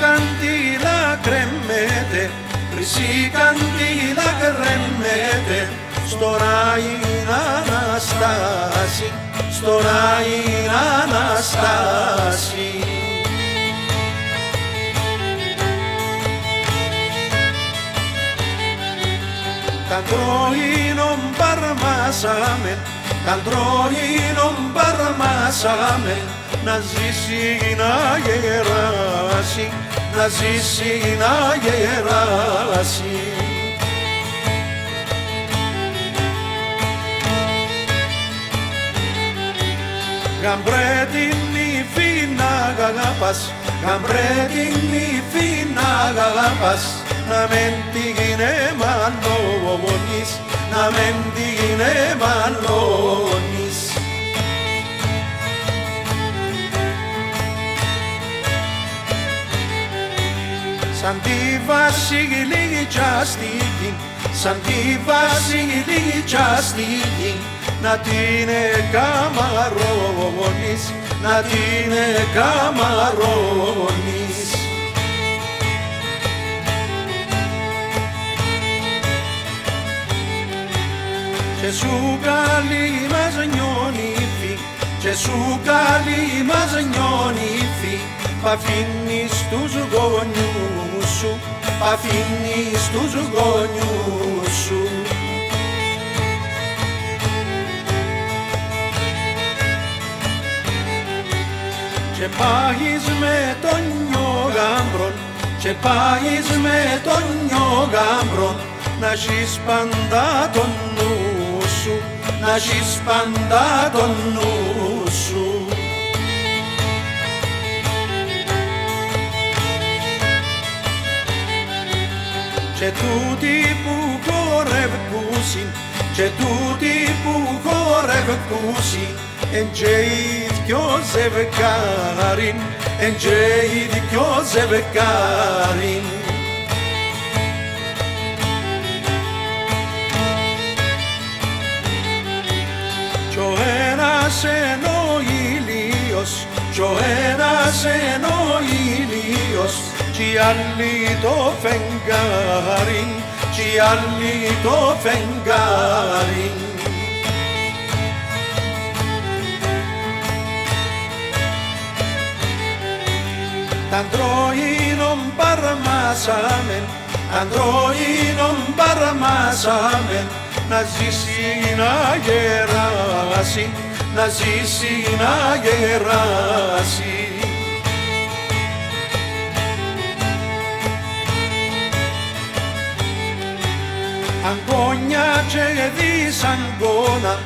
καντήλα κρέμεται, χρυσή καντήλα κρέμεται, στο Ράιν Αναστάση, στο Ράιν Αναστάση. Καντρώινον παρμάσαμε, καντρώινον παρμάσαμε, να ζήσει να γεράσει, να ζήσει να γεράσει. Γαμπρέ την νύφη να αγαπάς, γαμπρέ την νύφη να αγαπάς, να μεν την εμαλώνεις, Σαν τη βασιλίτσα στη γη, σαν τη βασιλίτσα στη γη, να την εκαμαρώνεις, να την εκαμαρώνεις. Και σου καλή μας νιώνυφη, και σου καλή μας νιώνυφη, π' αφήνεις τους γονιούς σου, π' αφήνεις τους γονιούς σου. Και πάεις με τον νιόγαμπρον, και πάεις με τον νιόγαμπρον, να έχεις πάντα τον νου σου, να έχεις πάντα τον νου Και τούτοι που χορευκούσιν, και τούτοι που χορευκούσιν, εν και οι δυο ζευγάριν, εν και οι δυο ζευγάριν. Κι ο ένας εν ο ήλιος, κι ο ένας εν ο ήλιος, κι οι άλλοι το φεγγάριν, κι οι άλλοι το φεγγάριν. Αντρώινον παραμάσαμεν, αντρώινον παραμάσαμεν, να ζήσει να γεράσει, να ζήσει να γεράσει. Αγκόνια και δυσαγκώνα,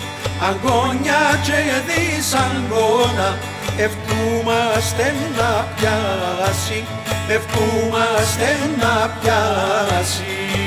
αγκόνια και δυσαγκώνα, ευκούμαστε να πιάσει, ευκούμαστε να πιάσει.